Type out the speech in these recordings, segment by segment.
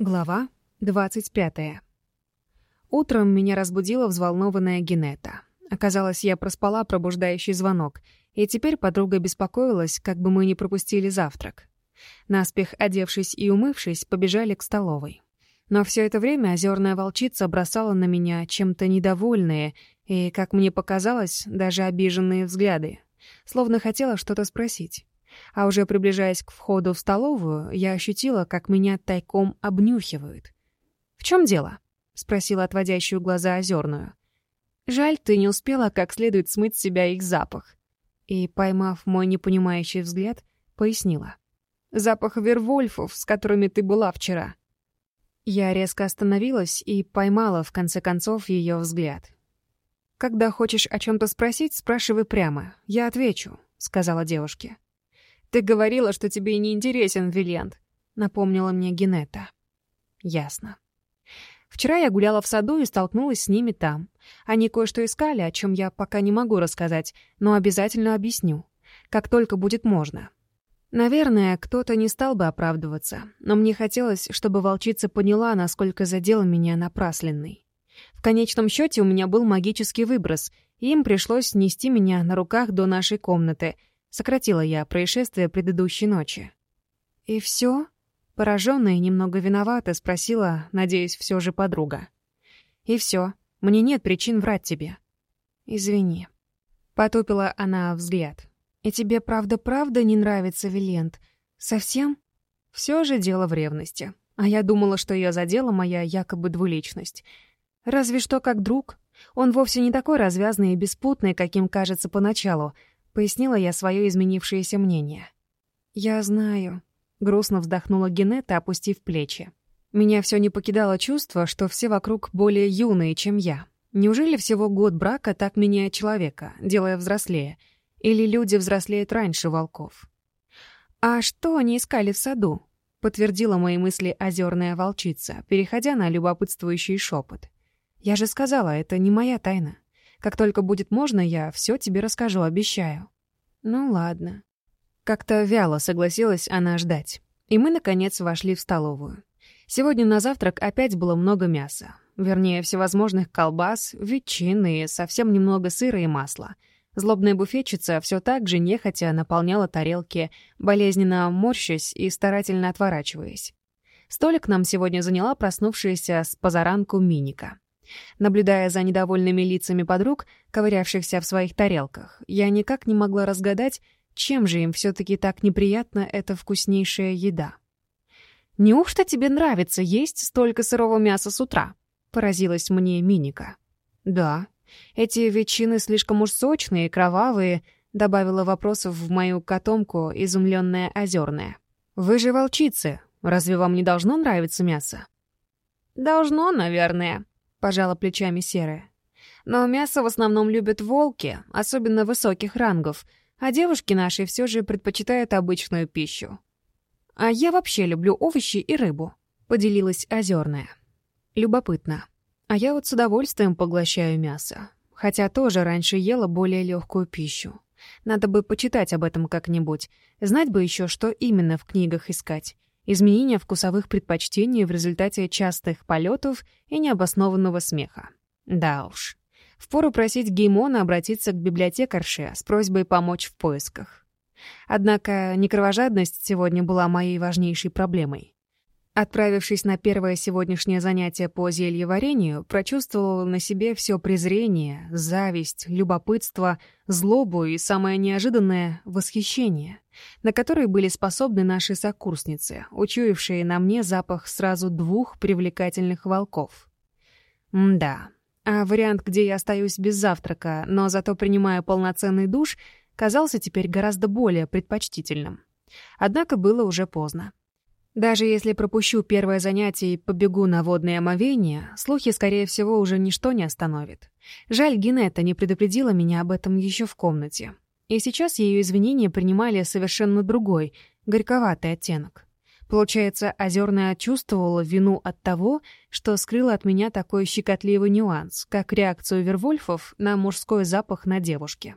Глава 25. Утром меня разбудила взволнованная Генета. Оказалось, я проспала пробуждающий звонок, и теперь подруга беспокоилась, как бы мы не пропустили завтрак. Наспех одевшись и умывшись, побежали к столовой. Но все это время озерная волчица бросала на меня чем-то недовольные и, как мне показалось, даже обиженные взгляды, словно хотела что-то спросить а уже приближаясь к входу в столовую, я ощутила, как меня тайком обнюхивают. «В чем дело?» — спросила отводящую глаза озерную. «Жаль, ты не успела как следует смыть с себя их запах». И, поймав мой непонимающий взгляд, пояснила. «Запах вервольфов, с которыми ты была вчера». Я резко остановилась и поймала, в конце концов, ее взгляд. «Когда хочешь о чем то спросить, спрашивай прямо. Я отвечу», — сказала девушке. Ты говорила, что тебе и не интересен Виллиант, напомнила мне Генета. Ясно. Вчера я гуляла в саду и столкнулась с ними там. Они кое-что искали, о чем я пока не могу рассказать, но обязательно объясню, как только будет можно. Наверное, кто-то не стал бы оправдываться, но мне хотелось, чтобы волчица поняла, насколько задел меня напрасленный. В конечном счете у меня был магический выброс, и им пришлось нести меня на руках до нашей комнаты — Сократила я происшествие предыдущей ночи. «И все? Пораженная и немного виновата, спросила, надеюсь, все же подруга. «И все. Мне нет причин врать тебе». «Извини». Потупила она взгляд. «И тебе правда-правда не нравится Вилент? Совсем?» Все же дело в ревности. А я думала, что ее задела моя якобы двуличность. Разве что как друг. Он вовсе не такой развязный и беспутный, каким кажется поначалу — Пояснила я свое изменившееся мнение. «Я знаю», — грустно вздохнула Генета, опустив плечи. «Меня все не покидало чувство, что все вокруг более юные, чем я. Неужели всего год брака так меняет человека, делая взрослее? Или люди взрослеют раньше волков?» «А что они искали в саду?» — подтвердила мои мысли озерная волчица, переходя на любопытствующий шепот. «Я же сказала, это не моя тайна». Как только будет можно, я все тебе расскажу, обещаю». «Ну ладно». Как-то вяло согласилась она ждать. И мы, наконец, вошли в столовую. Сегодня на завтрак опять было много мяса. Вернее, всевозможных колбас, ветчины, и совсем немного сыра и масла. Злобная буфетчица все так же нехотя наполняла тарелки, болезненно морщась и старательно отворачиваясь. Столик нам сегодня заняла проснувшаяся с позаранку Миника. Наблюдая за недовольными лицами подруг, ковырявшихся в своих тарелках, я никак не могла разгадать, чем же им все-таки так неприятна эта вкуснейшая еда. «Неужто тебе нравится есть столько сырого мяса с утра?» — поразилась мне Миника. «Да, эти ветчины слишком уж сочные, кровавые», — добавила вопросов в мою котомку изумленная озерная. «Вы же волчицы, разве вам не должно нравиться мясо?» «Должно, наверное», пожала плечами серая. «Но мясо в основном любят волки, особенно высоких рангов, а девушки наши все же предпочитают обычную пищу. А я вообще люблю овощи и рыбу», — поделилась озерная. «Любопытно. А я вот с удовольствием поглощаю мясо, хотя тоже раньше ела более легкую пищу. Надо бы почитать об этом как-нибудь, знать бы еще, что именно в книгах искать изменения вкусовых предпочтений в результате частых полетов и необоснованного смеха. Да уж. Впору просить Геймона обратиться к библиотекарше с просьбой помочь в поисках. Однако некровожадность сегодня была моей важнейшей проблемой. Отправившись на первое сегодняшнее занятие по зельеварению, прочувствовал на себе все презрение, зависть, любопытство, злобу и, самое неожиданное, восхищение. на которые были способны наши сокурсницы, учуявшие на мне запах сразу двух привлекательных волков. да, а вариант, где я остаюсь без завтрака, но зато принимаю полноценный душ, казался теперь гораздо более предпочтительным. Однако было уже поздно. Даже если пропущу первое занятие и побегу на водные омовения, слухи, скорее всего, уже ничто не остановит. Жаль, Генета не предупредила меня об этом еще в комнате. И сейчас ее извинения принимали совершенно другой, горьковатый оттенок. Получается, Озерная чувствовала вину от того, что скрыла от меня такой щекотливый нюанс, как реакцию Вервольфов на мужской запах на девушке.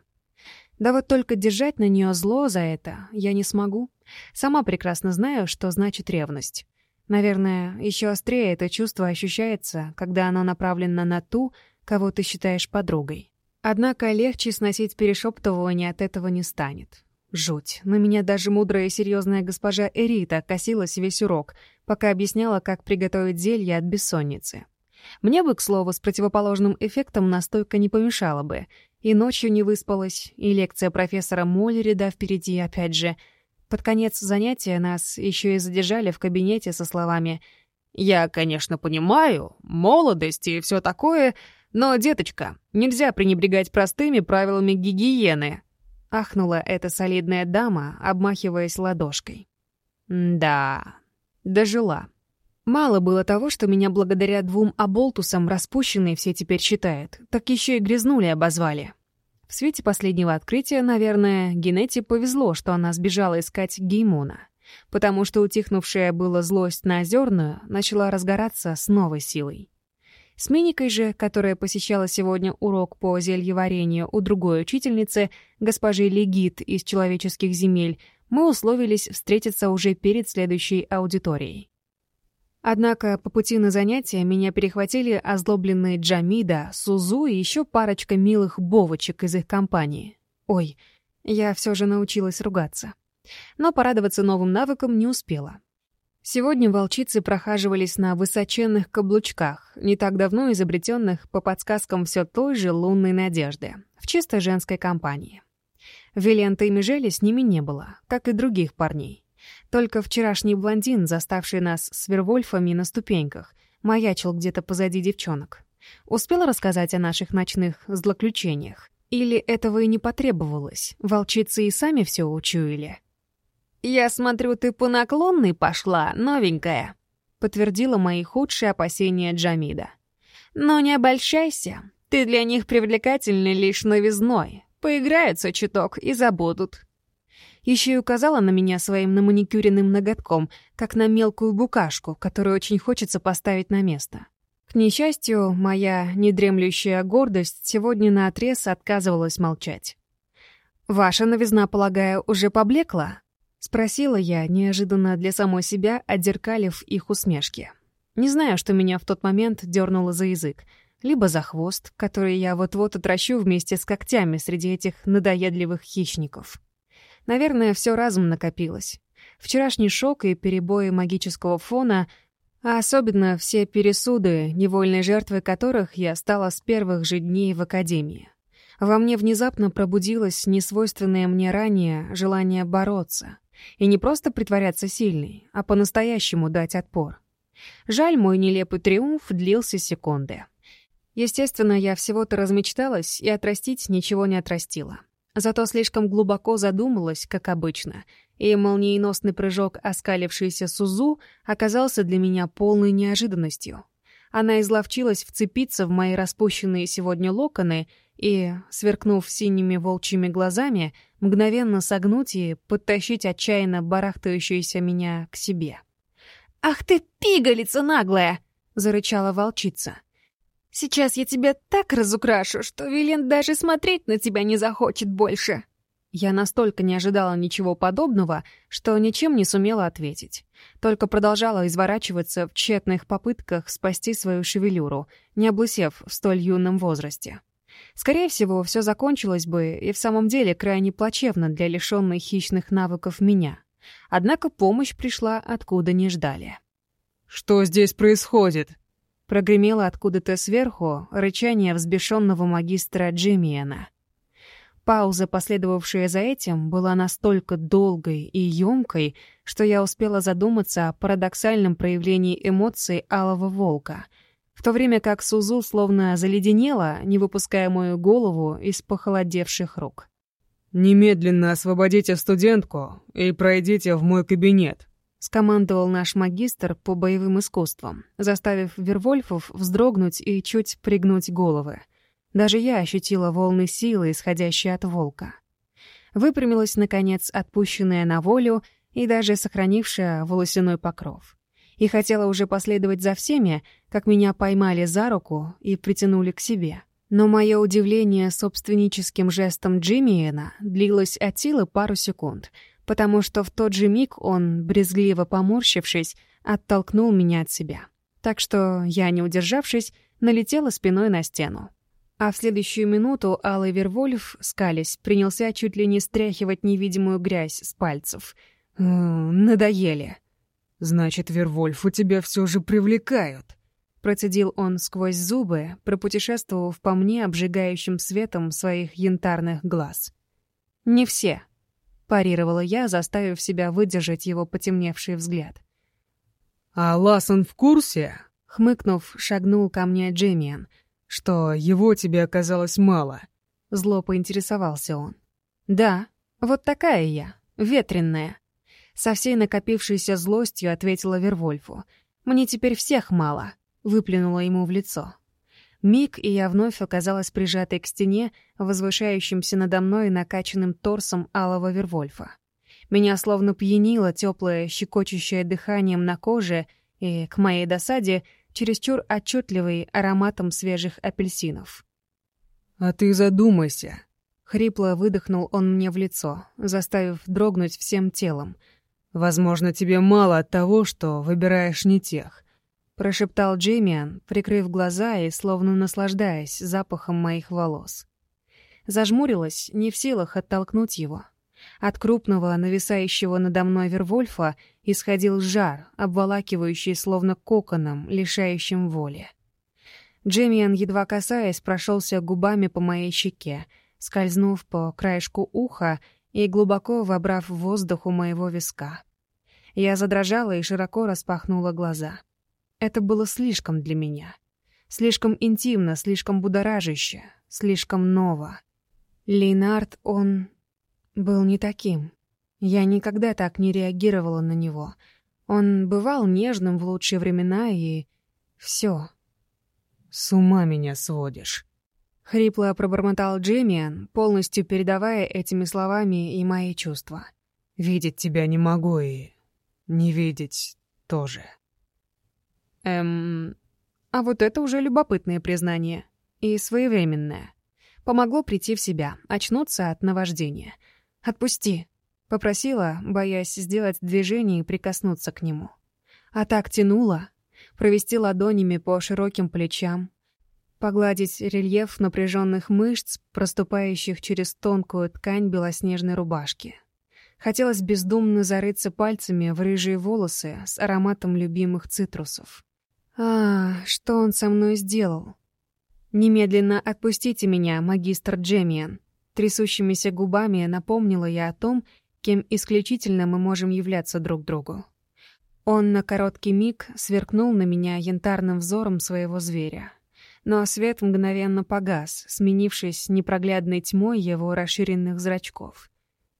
Да вот только держать на нее зло за это я не смогу. Сама прекрасно знаю, что значит ревность. Наверное, еще острее это чувство ощущается, когда оно направлено на ту, кого ты считаешь подругой. Однако легче сносить перешептывание от этого не станет. Жуть. На меня даже мудрая и серьезная госпожа Эрита косилась весь урок, пока объясняла, как приготовить зелье от бессонницы. Мне бы, к слову, с противоположным эффектом настойка не помешала бы. И ночью не выспалась, и лекция профессора Моллерида впереди опять же. Под конец занятия нас еще и задержали в кабинете со словами «Я, конечно, понимаю, молодость и все такое», но, деточка, нельзя пренебрегать простыми правилами гигиены. Ахнула эта солидная дама, обмахиваясь ладошкой. Да, дожила. Мало было того, что меня благодаря двум оболтусам распущенные все теперь считают, так еще и грязнули обозвали. В свете последнего открытия, наверное, Генете повезло, что она сбежала искать Геймона, потому что утихнувшая была злость на озерную начала разгораться с новой силой. С Миникой же, которая посещала сегодня урок по зельеварению у другой учительницы, госпожи Легит из «Человеческих земель», мы условились встретиться уже перед следующей аудиторией. Однако по пути на занятия меня перехватили озлобленные Джамида, Сузу и еще парочка милых бовочек из их компании. Ой, я все же научилась ругаться. Но порадоваться новым навыкам не успела. Сегодня волчицы прохаживались на высоченных каблучках, не так давно изобретенных по подсказкам все той же лунной надежды, в чисто женской компании. Вилента и Межели с ними не было, как и других парней. Только вчерашний блондин, заставший нас с Вервольфами на ступеньках, маячил где-то позади девчонок. Успел рассказать о наших ночных злоключениях? Или этого и не потребовалось? Волчицы и сами все учуяли? «Я смотрю, ты по наклонной пошла, новенькая», — подтвердила мои худшие опасения Джамида. «Но не обольщайся, ты для них привлекательна лишь новизной. Поиграются чуток и забудут». Еще и указала на меня своим наманикюренным ноготком, как на мелкую букашку, которую очень хочется поставить на место. К несчастью, моя недремлющая гордость сегодня наотрез отказывалась молчать. «Ваша новизна, полагаю, уже поблекла?» Спросила я, неожиданно для самой себя, отзеркалив их усмешки. Не знаю, что меня в тот момент дернуло за язык, либо за хвост, который я вот-вот отращу вместе с когтями среди этих надоедливых хищников. Наверное, все разум накопилось. Вчерашний шок и перебои магического фона, а особенно все пересуды, невольной жертвой которых я стала с первых же дней в академии. Во мне внезапно пробудилось несвойственное мне ранее желание бороться, и не просто притворяться сильной, а по-настоящему дать отпор. Жаль, мой нелепый триумф длился секунды. Естественно, я всего-то размечталась и отрастить ничего не отрастила. Зато слишком глубоко задумалась, как обычно, и молниеносный прыжок, оскалившийся Сузу, оказался для меня полной неожиданностью. Она изловчилась вцепиться в мои распущенные сегодня локоны и, сверкнув синими волчьими глазами, мгновенно согнуть и подтащить отчаянно барахтающуюся меня к себе. «Ах ты, пигалица наглая!» — зарычала волчица. «Сейчас я тебя так разукрашу, что Вилен даже смотреть на тебя не захочет больше!» Я настолько не ожидала ничего подобного, что ничем не сумела ответить. Только продолжала изворачиваться в тщетных попытках спасти свою шевелюру, не облысев в столь юном возрасте. Скорее всего, все закончилось бы и в самом деле крайне плачевно для лишенной хищных навыков меня. Однако помощь пришла откуда не ждали. «Что здесь происходит?» Прогремело откуда-то сверху рычание взбешенного магистра Джиммиена. Пауза, последовавшая за этим, была настолько долгой и емкой, что я успела задуматься о парадоксальном проявлении эмоций алого волка — в то время как Сузу словно заледенела, не выпуская мою голову из похолодевших рук. «Немедленно освободите студентку и пройдите в мой кабинет», — скомандовал наш магистр по боевым искусствам, заставив Вервольфов вздрогнуть и чуть пригнуть головы. Даже я ощутила волны силы, исходящие от волка. Выпрямилась, наконец, отпущенная на волю и даже сохранившая волосяной покров и хотела уже последовать за всеми, как меня поймали за руку и притянули к себе. Но мое удивление собственническим жестом Джиммиена длилось от силы пару секунд, потому что в тот же миг он, брезгливо поморщившись, оттолкнул меня от себя. Так что я, не удержавшись, налетела спиной на стену. А в следующую минуту Алый Вервольф, скались, принялся чуть ли не стряхивать невидимую грязь с пальцев. «Надоели», Значит, Вервольф у тебя все же привлекают. Процедил он сквозь зубы, пропутешествовав по мне обжигающим светом своих янтарных глаз. «Не все», — парировала я, заставив себя выдержать его потемневший взгляд. «А Лассен в курсе?» — хмыкнув, шагнул ко мне Джемиан. «Что, его тебе оказалось мало?» — зло поинтересовался он. «Да, вот такая я, ветренная. Со всей накопившейся злостью ответила Вервольфу. «Мне теперь всех мало», — выплюнула ему в лицо. Миг, и я вновь оказалась прижатой к стене, возвышающимся надо мной накачанным торсом алого Вервольфа. Меня словно пьянило теплое, щекочущее дыханием на коже и, к моей досаде, чересчур отчетливый ароматом свежих апельсинов. «А ты задумайся», — хрипло выдохнул он мне в лицо, заставив дрогнуть всем телом — «Возможно, тебе мало от того, что выбираешь не тех», — прошептал Джеймиан, прикрыв глаза и словно наслаждаясь запахом моих волос. Зажмурилась, не в силах оттолкнуть его. От крупного, нависающего надо мной Вервольфа исходил жар, обволакивающий словно коконом, лишающим воли. Джемиан, едва касаясь, прошелся губами по моей щеке, скользнув по краешку уха и глубоко вобрав воздух у моего виска. Я задрожала и широко распахнула глаза. Это было слишком для меня. Слишком интимно, слишком будоражище, слишком ново. Лейнард, он... был не таким. Я никогда так не реагировала на него. Он бывал нежным в лучшие времена и... все. «С ума меня сводишь», Хрипло пробормотал Джиммиан, полностью передавая этими словами и мои чувства. «Видеть тебя не могу и... не видеть тоже». Эм... А вот это уже любопытное признание. И своевременное. Помогло прийти в себя, очнуться от наваждения. «Отпусти», — попросила, боясь сделать движение и прикоснуться к нему. А так тянула, провести ладонями по широким плечам, погладить рельеф напряженных мышц, проступающих через тонкую ткань белоснежной рубашки. Хотелось бездумно зарыться пальцами в рыжие волосы с ароматом любимых цитрусов. «А, что он со мной сделал?» «Немедленно отпустите меня, магистр Джемиан!» Трясущимися губами напомнила я о том, кем исключительно мы можем являться друг другу. Он на короткий миг сверкнул на меня янтарным взором своего зверя но свет мгновенно погас, сменившись непроглядной тьмой его расширенных зрачков.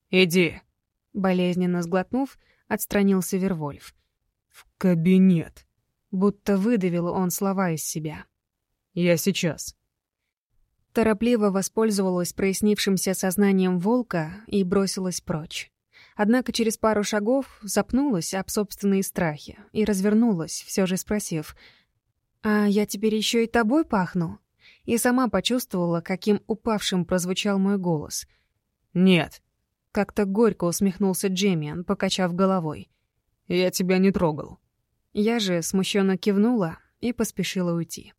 «Иди!» — болезненно сглотнув, отстранился Вервольф. «В кабинет!» — будто выдавил он слова из себя. «Я сейчас!» Торопливо воспользовалась прояснившимся сознанием волка и бросилась прочь. Однако через пару шагов запнулась об собственные страхи и развернулась, все же спросив — «А я теперь еще и тобой пахну?» И сама почувствовала, каким упавшим прозвучал мой голос. «Нет». Как-то горько усмехнулся Джемиан, покачав головой. «Я тебя не трогал». Я же смущенно кивнула и поспешила уйти.